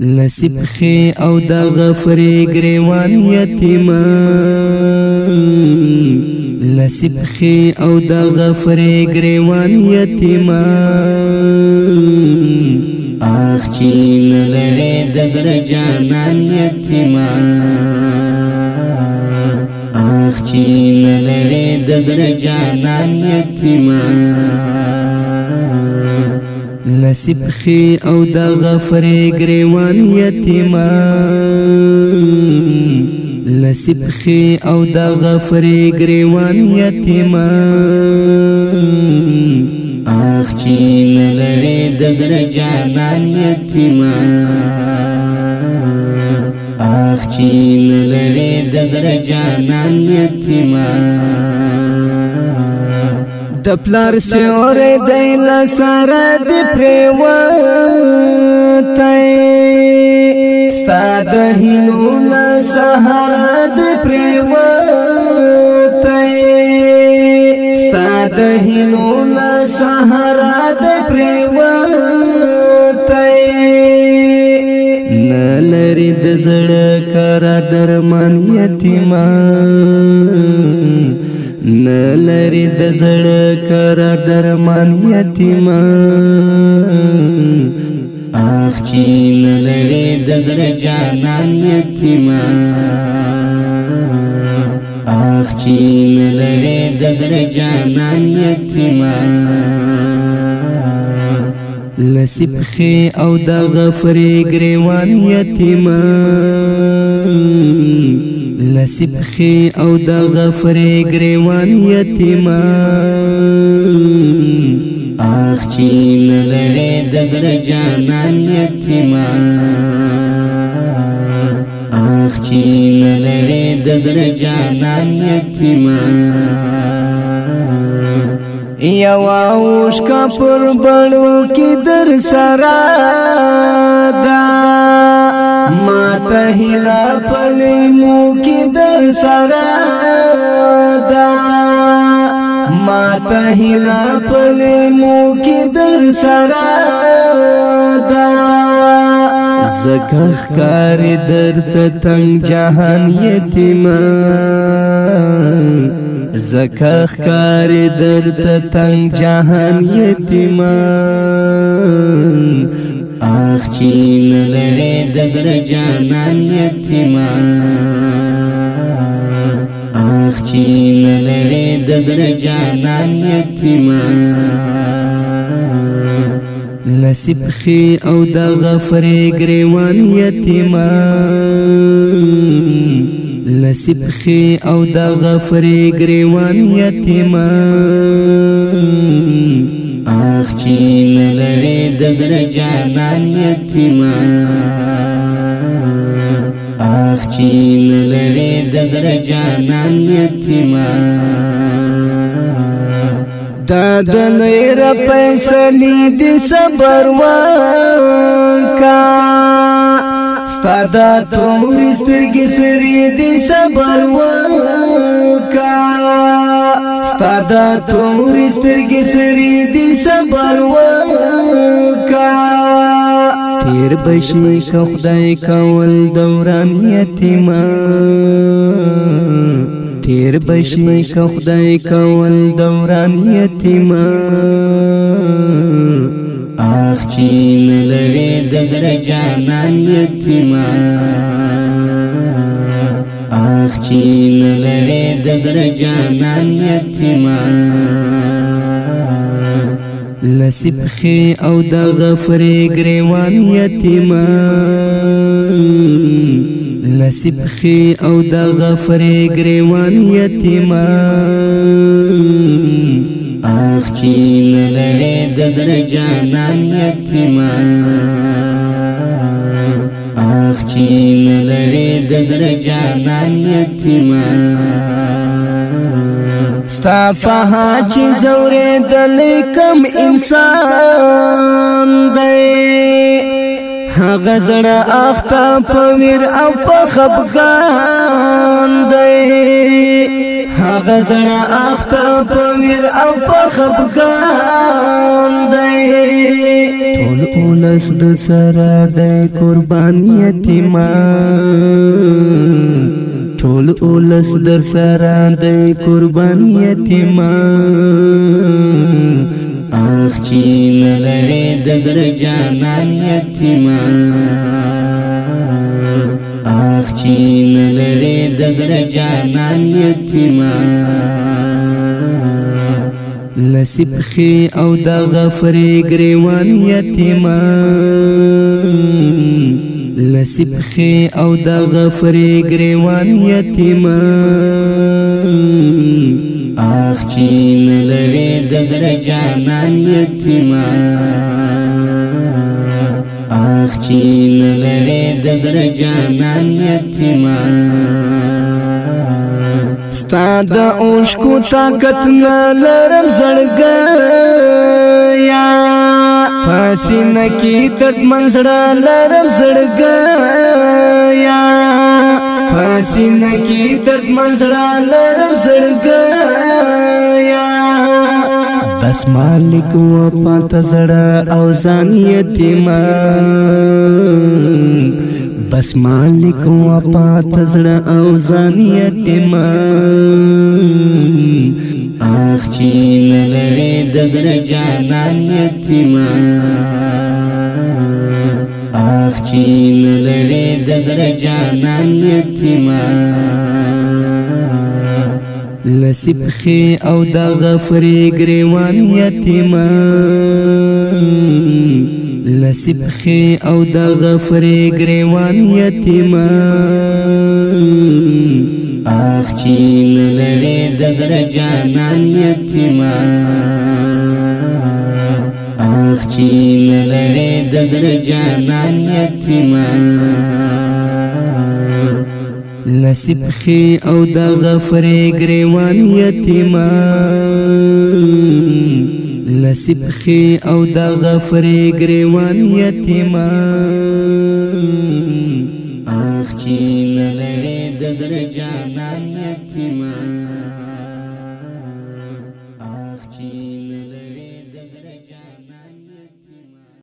لسیب خی او د غفر گریوان یتیما لسیب خی او د غفر گریوان یتیما اخ چې لری د زړه جانان یتیما اخ چې لری د زړه جانان یتیما نصیب خې او د غفرې ګریوان یتیمان نصیب خې او د غفرې ګریوان یتیمان اخ چې نظرې د زړه جانان یتیمان اخ چې نظرې د زړه جانان یتیمان د پلار سیورې د لسره د پریوته ستاد هینو له سحر د پریوته ستاد هینو له سحر د پریوته نلری د زړه کار درمان یتیمان د زړه کر درمان یتیم اخ چې لری د زړه جانان یتیم اخ چې لری د زړه جانان یتیم لسبخي او د غفري غريوان يتيمان لسبخي او د غفر گریوان یتیمان اخ چین لری دزر جانان یتیمان اخ چین لری دزر جانان یتیمان یا واوش کا پر بڑو کی در سرا دا ما ته هلا پلې مو کې در سره دا ما ته هلا پلې مو کې در سره دا زکه کار درد تنگ جهان یتیمان زکه خکار درد تنگ جهان یتیمان چین لري د زړه جانان یتیما اخ چین لري د زړه جانان یتیما نصیب خي او د غفرې ګریوان یتیما نصیب خي او د غفرې ګریوان یتیما اخ چین لري دغره جانانیت پیما اخ چې لری دغره جانانیت پیما دا د نیر پیسلی دی صبر وکا ستا تور سترګې سری دی صبر وکا استاد تور سترګې سری دي صبر وکا تیر بشي خدای کول دوران یتیمان تیر بشمی که خدای کول دوران یتیما آخ چین لری دزر جانان یتیما چې لری د زړه جانان یتیما لسبخي او د غفرې ګریوان یتیما لسبخي او د غفرې ګریوان یتیما اخ چې لری د زړه جانان یتیما چې لری د زړه جانان یتیما ستا فها چې زورې دل کم انسان دی هغه زړه اخته په میر او په خفقان دی هغه زړه اخته په میر او په خفقان دی ټول اولس د سره د قربانی یتیمان ټول اولس در سره د قربان یتیم اخ چې لری د زړه جانان یتیم اخ چې لری د زړه جانان یتیم لسبخي او د غفري غريوان يتيمان لسبخي او د غفري غريوان يتيمان اخ چې لری د زړه جانان يتيمان اخ چې لری د زړه جانان يتيمان ستا د اوشکو طاقت نه لرم زړګا یا پسینه کې درد منځړه لرم زړګا یا پسینه کې درد منځړه لرم زړګا یا بس مالک و پات زړه او ځان یتیمان بس مالک و پات زړه او ځانیت ما اخ چې لری د زړه جانانیت ما اخ چې لری د زړه جانانیت ما لسبخي او د غفري غريوان يتيمان لسبخي او د غفر گریوان یتیمان اخ چین لري د زړه جانان یتیمان اخ چین لري د زړه جانان یتیمان لسبخي او د غفر گریوان یتیمان لسبخي او د غفرې ګریوان یتیمان اخ چې لری د زړه